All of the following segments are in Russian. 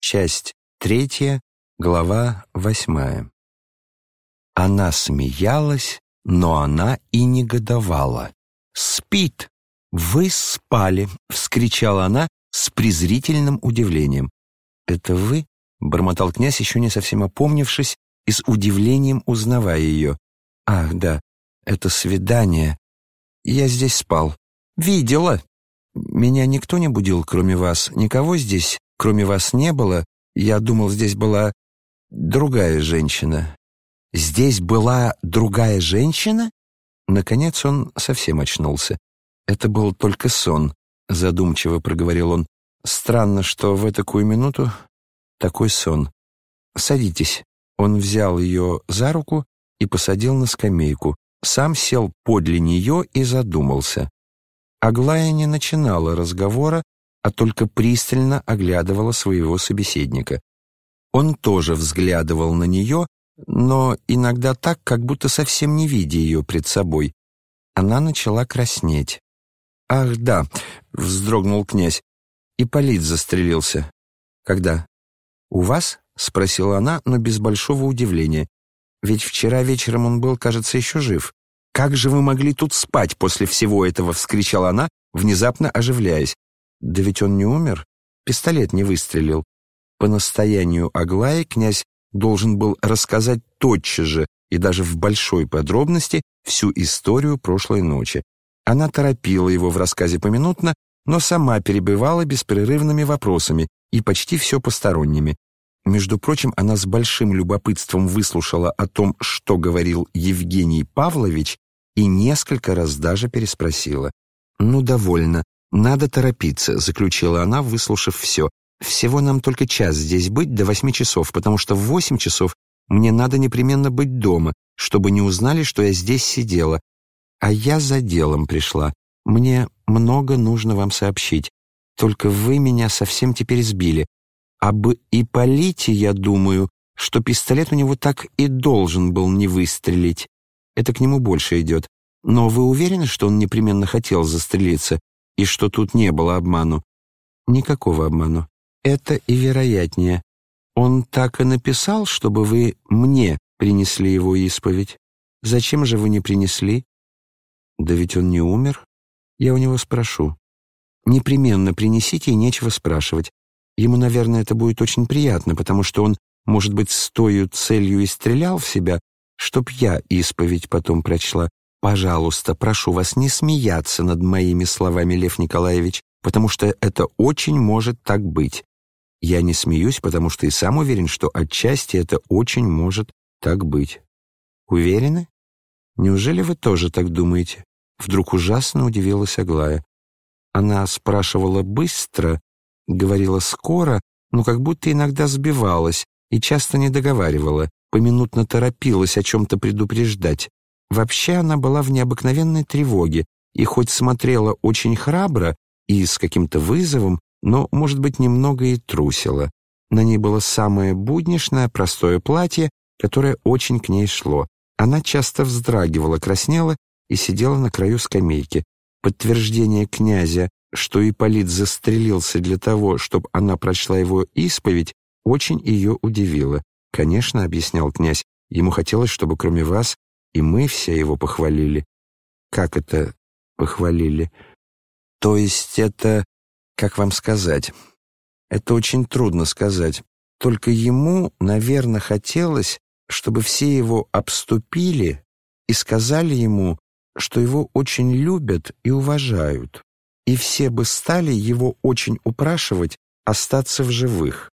Часть третья, глава восьмая. Она смеялась, но она и негодовала. «Спит! Вы спали!» — вскричала она с презрительным удивлением. «Это вы?» — бормотал князь, еще не совсем опомнившись и с удивлением узнавая ее. «Ах, да, это свидание. Я здесь спал. Видела. Меня никто не будил, кроме вас. Никого здесь Кроме вас не было, я думал, здесь была другая женщина. Здесь была другая женщина? Наконец он совсем очнулся. Это был только сон, задумчиво проговорил он. Странно, что в такую минуту такой сон. Садитесь. Он взял ее за руку и посадил на скамейку. Сам сел подле нее и задумался. Аглая не начинала разговора, а только пристально оглядывала своего собеседника. Он тоже взглядывал на нее, но иногда так, как будто совсем не видя ее пред собой. Она начала краснеть. «Ах, да», — вздрогнул князь, — «Ипполит застрелился». «Когда?» «У вас?» — спросила она, но без большого удивления. «Ведь вчера вечером он был, кажется, еще жив». «Как же вы могли тут спать после всего этого?» — вскричала она, внезапно оживляясь. Да ведь он не умер, пистолет не выстрелил. По настоянию Аглаи князь должен был рассказать тотчас же и даже в большой подробности всю историю прошлой ночи. Она торопила его в рассказе поминутно, но сама перебивала беспрерывными вопросами и почти все посторонними. Между прочим, она с большим любопытством выслушала о том, что говорил Евгений Павлович, и несколько раз даже переспросила. «Ну, довольно. «Надо торопиться», — заключила она, выслушав все. «Всего нам только час здесь быть до восьми часов, потому что в восемь часов мне надо непременно быть дома, чтобы не узнали, что я здесь сидела. А я за делом пришла. Мне много нужно вам сообщить. Только вы меня совсем теперь сбили. Об Ипполите, я думаю, что пистолет у него так и должен был не выстрелить. Это к нему больше идет. Но вы уверены, что он непременно хотел застрелиться? И что тут не было обману. Никакого обману. Это и вероятнее. Он так и написал, чтобы вы мне принесли его исповедь. Зачем же вы не принесли? Да ведь он не умер. Я у него спрошу. Непременно принесите и нечего спрашивать. Ему, наверное, это будет очень приятно, потому что он, может быть, с той целью и стрелял в себя, чтоб я исповедь потом прочла. Пожалуйста, прошу вас не смеяться над моими словами, Лев Николаевич, потому что это очень может так быть. Я не смеюсь, потому что и сам уверен, что отчасти это очень может так быть. Уверены? Неужели вы тоже так думаете? Вдруг ужасно удивилась Аглая. Она спрашивала быстро, говорила скоро, но как будто иногда сбивалась и часто не договаривала, поминутно торопилась о чем-то предупреждать. Вообще она была в необыкновенной тревоге и хоть смотрела очень храбро и с каким-то вызовом, но, может быть, немного и трусила. На ней было самое буднишное, простое платье, которое очень к ней шло. Она часто вздрагивала, краснела и сидела на краю скамейки. Подтверждение князя, что Ипполит застрелился для того, чтобы она прочла его исповедь, очень ее удивило. «Конечно», — объяснял князь, — ему хотелось, чтобы кроме вас и мы все его похвалили. Как это похвалили? То есть это, как вам сказать? Это очень трудно сказать. Только ему, наверное, хотелось, чтобы все его обступили и сказали ему, что его очень любят и уважают, и все бы стали его очень упрашивать остаться в живых.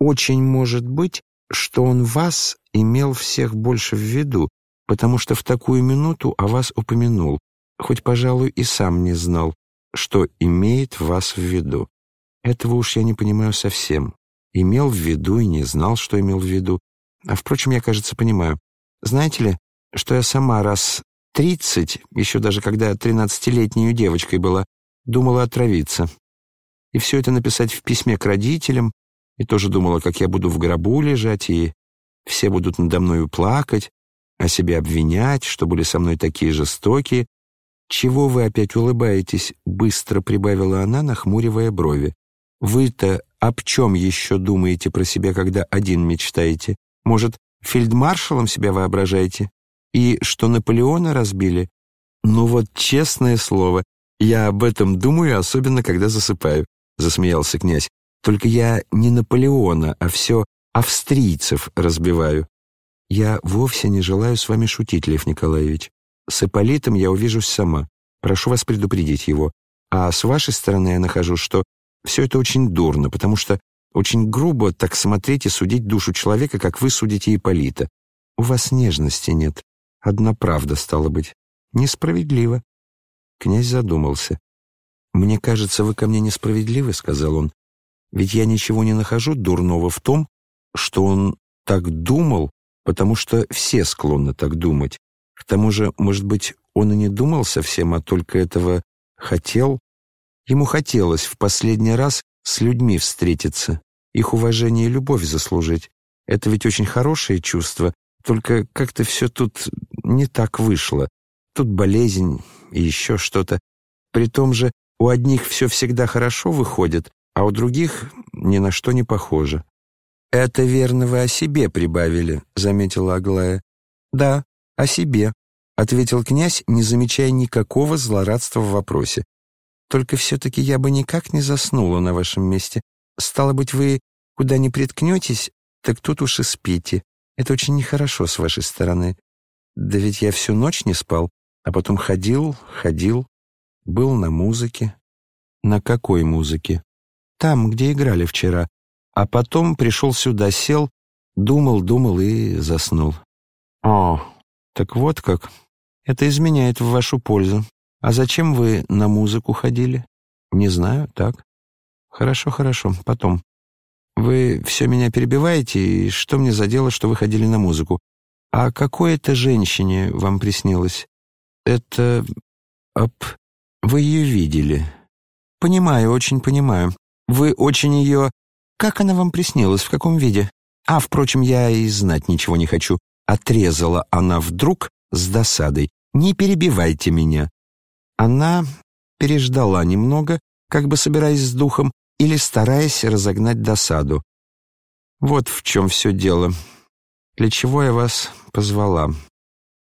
Очень может быть, что он вас имел всех больше в виду, потому что в такую минуту о вас упомянул, хоть, пожалуй, и сам не знал, что имеет вас в виду. Этого уж я не понимаю совсем. Имел в виду и не знал, что имел в виду. А, впрочем, я, кажется, понимаю. Знаете ли, что я сама раз тридцать, еще даже когда тринадцатилетней девочкой была, думала отравиться. И все это написать в письме к родителям, и тоже думала, как я буду в гробу лежать, и все будут надо мною плакать, а себя обвинять, что были со мной такие жестокие. «Чего вы опять улыбаетесь?» — быстро прибавила она, нахмуривая брови. «Вы-то об чем еще думаете про себя, когда один мечтаете? Может, фельдмаршалом себя воображаете? И что Наполеона разбили? Ну вот, честное слово, я об этом думаю, особенно когда засыпаю, засмеялся князь. Только я не Наполеона, а все австрийцев разбиваю. Я вовсе не желаю с вами шутить, Лев Николаевич. С Ипполитом я увижусь сама. Прошу вас предупредить его. А с вашей стороны я нахожу, что все это очень дурно, потому что очень грубо так смотреть и судить душу человека, как вы судите Ипполита. У вас нежности нет. Одна правда, стала быть. Несправедливо. Князь задумался. «Мне кажется, вы ко мне несправедливы», — сказал он. «Ведь я ничего не нахожу дурного в том, что он так думал, потому что все склонны так думать. К тому же, может быть, он и не думал совсем, а только этого хотел. Ему хотелось в последний раз с людьми встретиться, их уважение и любовь заслужить. Это ведь очень хорошее чувство, только как-то все тут не так вышло. Тут болезнь и еще что-то. При том же у одних все всегда хорошо выходит, а у других ни на что не похоже. «Это верно вы о себе прибавили», — заметила Аглая. «Да, о себе», — ответил князь, не замечая никакого злорадства в вопросе. «Только все-таки я бы никак не заснула на вашем месте. Стало быть, вы куда ни приткнетесь, так тут уж и спите. Это очень нехорошо с вашей стороны. Да ведь я всю ночь не спал, а потом ходил, ходил, был на музыке. На какой музыке? Там, где играли вчера. А потом пришел сюда, сел, думал, думал и заснул. О, так вот как. Это изменяет в вашу пользу. А зачем вы на музыку ходили? Не знаю, так. Хорошо, хорошо, потом. Вы все меня перебиваете, и что мне за дело, что вы ходили на музыку? А какой это женщине вам приснилось? Это... Оп... Вы ее видели. Понимаю, очень понимаю. Вы очень ее... Как она вам приснилась, в каком виде? А, впрочем, я и знать ничего не хочу. Отрезала она вдруг с досадой. Не перебивайте меня. Она переждала немного, как бы собираясь с духом, или стараясь разогнать досаду. Вот в чем все дело. Для чего я вас позвала?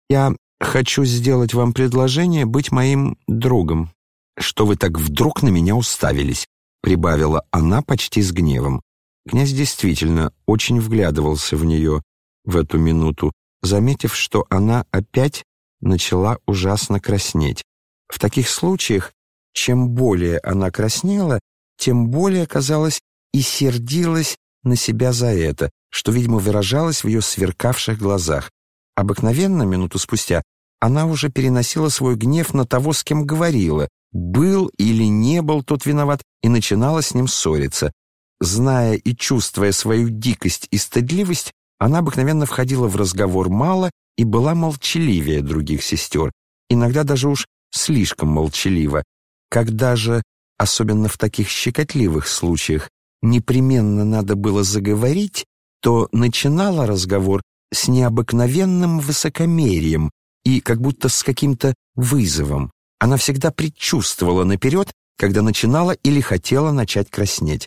Я Хочу сделать вам предложение быть моим другом». «Что вы так вдруг на меня уставились?» — прибавила она почти с гневом. Князь действительно очень вглядывался в нее в эту минуту, заметив, что она опять начала ужасно краснеть. В таких случаях, чем более она краснела, тем более, казалось, и сердилась на себя за это, что, видимо, выражалось в ее сверкавших глазах. Обыкновенно, минуту спустя, она уже переносила свой гнев на того, с кем говорила, был или не был тот виноват, и начинала с ним ссориться. Зная и чувствуя свою дикость и стыдливость, она обыкновенно входила в разговор мало и была молчаливее других сестер, иногда даже уж слишком молчалива. Когда же, особенно в таких щекотливых случаях, непременно надо было заговорить, то начинала разговор с необыкновенным высокомерием и как будто с каким-то вызовом. Она всегда предчувствовала наперед, когда начинала или хотела начать краснеть.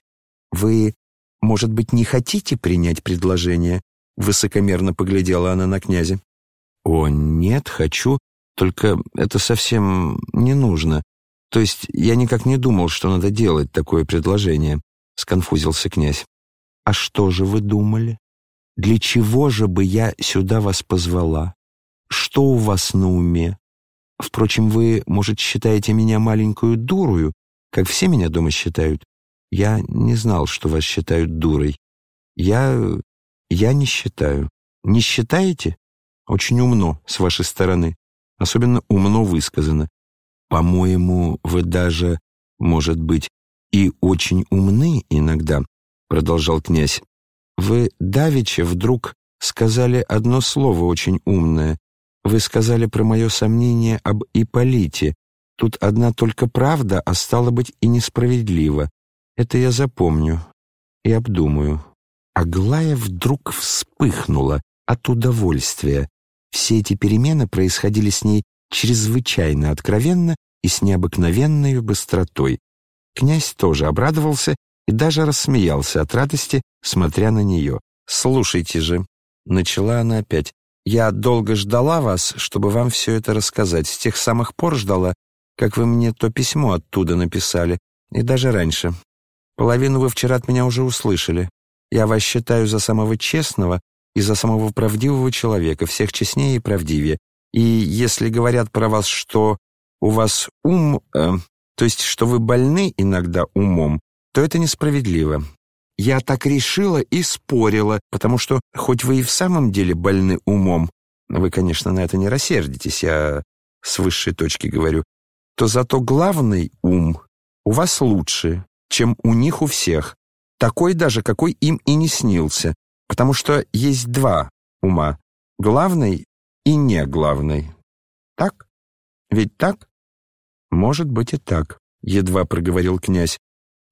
«Вы, может быть, не хотите принять предложение?» Высокомерно поглядела она на князя. «О, нет, хочу, только это совсем не нужно. То есть я никак не думал, что надо делать такое предложение», — сконфузился князь. «А что же вы думали? Для чего же бы я сюда вас позвала? Что у вас на уме? Впрочем, вы, может, считаете меня маленькую дурою, как все меня дома считают. Я не знал, что вас считают дурой. Я... я не считаю. Не считаете? Очень умно с вашей стороны. Особенно умно высказано. По-моему, вы даже, может быть, и очень умны иногда, продолжал князь. Вы давеча вдруг сказали одно слово очень умное. Вы сказали про мое сомнение об Иполите. Тут одна только правда, а стало быть и несправедливо. Это я запомню и обдумаю». Аглая вдруг вспыхнула от удовольствия. Все эти перемены происходили с ней чрезвычайно откровенно и с необыкновенной быстротой. Князь тоже обрадовался и даже рассмеялся от радости, смотря на нее. «Слушайте же», — начала она опять, «я долго ждала вас, чтобы вам все это рассказать. С тех самых пор ждала, как вы мне то письмо оттуда написали, и даже раньше. Половину вы вчера от меня уже услышали. Я вас считаю за самого честного и за самого правдивого человека, всех честнее и правдивее. И если говорят про вас, что у вас ум, э, то есть что вы больны иногда умом, то это несправедливо. Я так решила и спорила, потому что, хоть вы и в самом деле больны умом, вы, конечно, на это не рассердитесь, я с высшей точки говорю, то зато главный ум у вас лучше, чем у них у всех, такой даже, какой им и не снился, потому что есть два ума, главный и не главный. Так? Ведь так? Может быть и так, едва проговорил князь.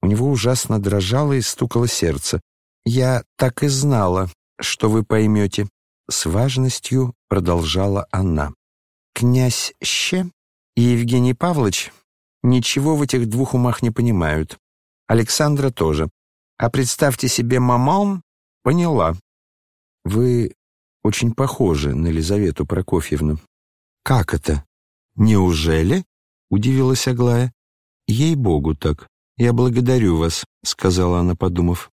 У него ужасно дрожало и стукало сердце. «Я так и знала, что вы поймете», — с важностью продолжала она. «Князь Ще и Евгений Павлович ничего в этих двух умах не понимают. Александра тоже. А представьте себе, маман поняла. Вы очень похожи на Елизавету Прокофьевну». «Как это? Неужели?» — удивилась Аглая. «Ей-богу так. «Я благодарю вас», — сказала она, подумав.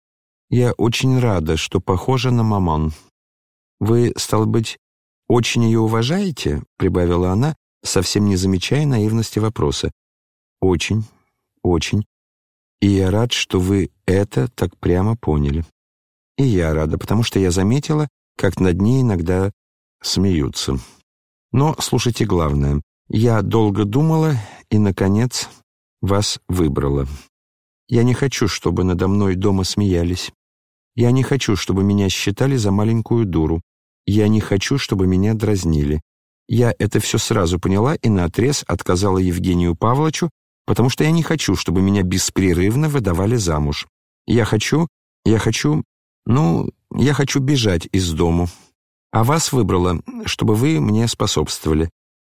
«Я очень рада, что похожа на маман». «Вы, стал быть, очень ее уважаете?» — прибавила она, совсем не замечая наивности вопроса. «Очень, очень. И я рад, что вы это так прямо поняли. И я рада, потому что я заметила, как над ней иногда смеются. Но слушайте главное. Я долго думала и, наконец, вас выбрала. Я не хочу, чтобы надо мной дома смеялись. Я не хочу, чтобы меня считали за маленькую дуру. Я не хочу, чтобы меня дразнили. Я это все сразу поняла и наотрез отказала Евгению Павловичу, потому что я не хочу, чтобы меня беспрерывно выдавали замуж. Я хочу, я хочу, ну, я хочу бежать из дому. А вас выбрала, чтобы вы мне способствовали».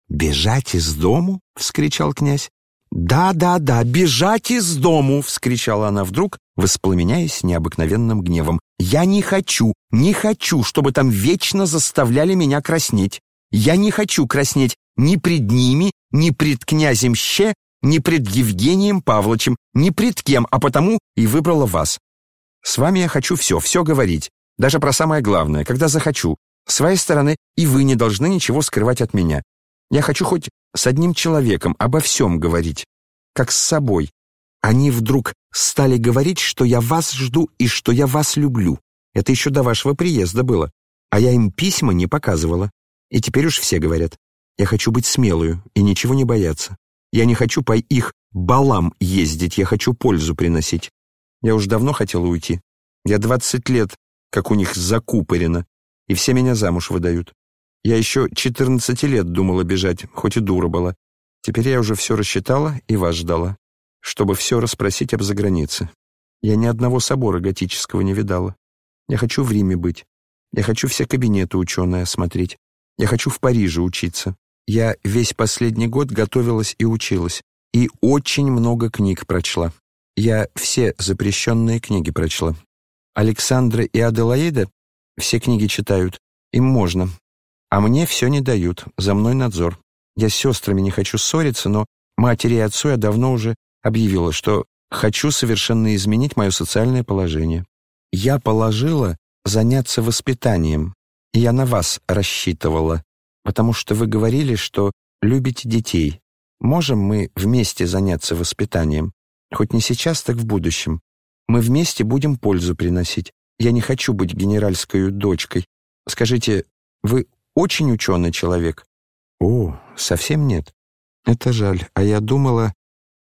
«Бежать из дому?» — вскричал князь. «Да, да, да, бежать из дому!» — вскричала она вдруг, воспламеняясь необыкновенным гневом. «Я не хочу, не хочу, чтобы там вечно заставляли меня краснеть. Я не хочу краснеть ни пред ними, ни пред князем Ще, ни пред Евгением Павловичем, ни пред кем, а потому и выбрала вас. С вами я хочу все, все говорить, даже про самое главное, когда захочу. С своей стороны и вы не должны ничего скрывать от меня. Я хочу хоть с одним человеком обо всем говорить, как с собой. Они вдруг стали говорить, что я вас жду и что я вас люблю. Это еще до вашего приезда было. А я им письма не показывала. И теперь уж все говорят. Я хочу быть смелую и ничего не бояться. Я не хочу по их балам ездить, я хочу пользу приносить. Я уж давно хотела уйти. Я двадцать лет, как у них закупорено, и все меня замуж выдают. Я еще 14 лет думала бежать, хоть и дура была. Теперь я уже все рассчитала и вас ждала, чтобы все расспросить об загранице. Я ни одного собора готического не видала. Я хочу в Риме быть. Я хочу все кабинеты ученые осмотреть. Я хочу в Париже учиться. Я весь последний год готовилась и училась. И очень много книг прочла. Я все запрещенные книги прочла. Александра и Аделаида все книги читают. Им можно. А мне все не дают, за мной надзор. Я с сестрами не хочу ссориться, но матери и отцу я давно уже объявила, что хочу совершенно изменить мое социальное положение. Я положила заняться воспитанием, и я на вас рассчитывала, потому что вы говорили, что любите детей. Можем мы вместе заняться воспитанием? Хоть не сейчас, так в будущем. Мы вместе будем пользу приносить. Я не хочу быть генеральской дочкой. Скажите, вы очень ученый человек». «О, совсем нет. Это жаль. А я думала...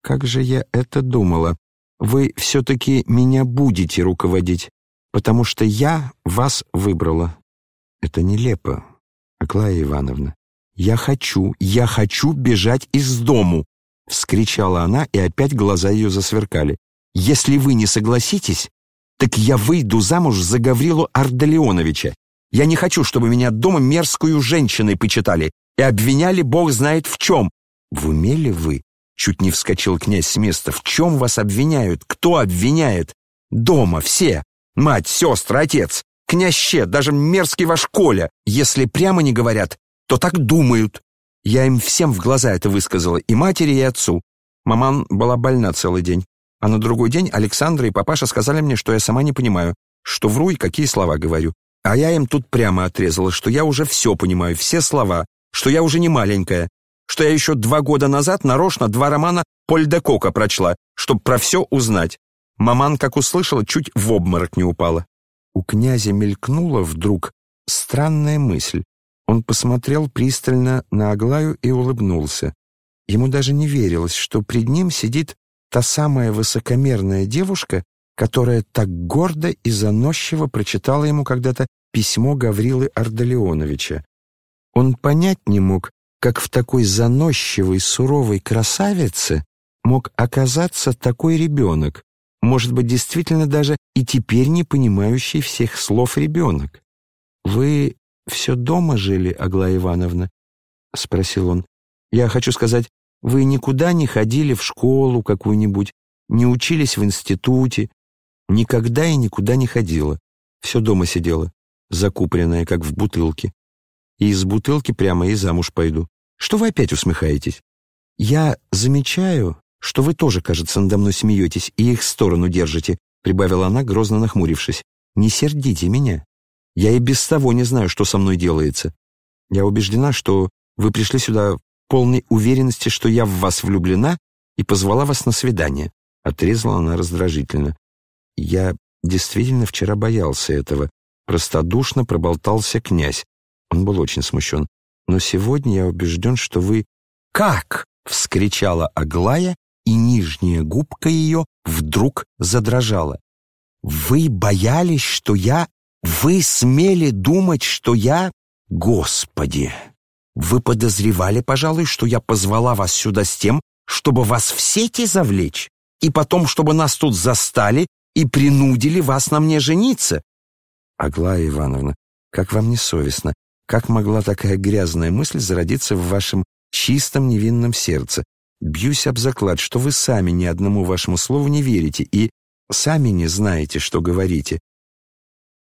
Как же я это думала? Вы все-таки меня будете руководить, потому что я вас выбрала». «Это нелепо, Аглая Ивановна. Я хочу, я хочу бежать из дому!» — вскричала она, и опять глаза ее засверкали. «Если вы не согласитесь, так я выйду замуж за Гаврилу Ардалионовича я не хочу, чтобы меня дома мерзкую женщиной почитали и обвиняли бог знает в чем. В уме ли вы? Чуть не вскочил князь с места. В чем вас обвиняют? Кто обвиняет? Дома все. Мать, сестры, отец, княще, даже мерзкий ваш Коля. Если прямо не говорят, то так думают. Я им всем в глаза это высказала, и матери, и отцу. Маман была больна целый день. А на другой день Александра и папаша сказали мне, что я сама не понимаю, что вру и какие слова говорю. А я им тут прямо отрезала, что я уже все понимаю, все слова, что я уже не маленькая, что я еще два года назад нарочно два романа Поль де Кока прочла, чтобы про все узнать. Маман, как услышала, чуть в обморок не упала. У князя мелькнула вдруг странная мысль. Он посмотрел пристально на Аглаю и улыбнулся. Ему даже не верилось, что пред ним сидит та самая высокомерная девушка, которая так гордо и заносчиво прочитала ему когда-то письмо Гаврилы Ардалионовича. Он понять не мог, как в такой заносчивой, суровой красавице мог оказаться такой ребенок, может быть, действительно даже и теперь не понимающий всех слов ребенок. «Вы все дома жили, Аглая Ивановна?» — спросил он. «Я хочу сказать, вы никуда не ходили в школу какую-нибудь, не учились в институте, никогда и никуда не ходила. Все дома сидела, закупленная, как в бутылке. И из бутылки прямо и замуж пойду. Что вы опять усмехаетесь? Я замечаю, что вы тоже, кажется, надо мной смеетесь и их сторону держите, прибавила она, грозно нахмурившись. Не сердите меня. Я и без того не знаю, что со мной делается. Я убеждена, что вы пришли сюда полной уверенности, что я в вас влюблена и позвала вас на свидание», — отрезала она раздражительно. «Я действительно вчера боялся этого», — простодушно проболтался князь. Он был очень смущен. «Но сегодня я убежден, что вы...» «Как?» — вскричала Аглая, и нижняя губка ее вдруг задрожала. «Вы боялись, что я... Вы смели думать, что я... Господи!» Вы подозревали, пожалуй, что я позвала вас сюда с тем, чтобы вас в сети завлечь, и потом, чтобы нас тут застали и принудили вас на мне жениться. Аглая Ивановна, как вам не совестно, как могла такая грязная мысль зародиться в вашем чистом невинном сердце? Бьюсь об заклад, что вы сами ни одному вашему слову не верите и сами не знаете, что говорите.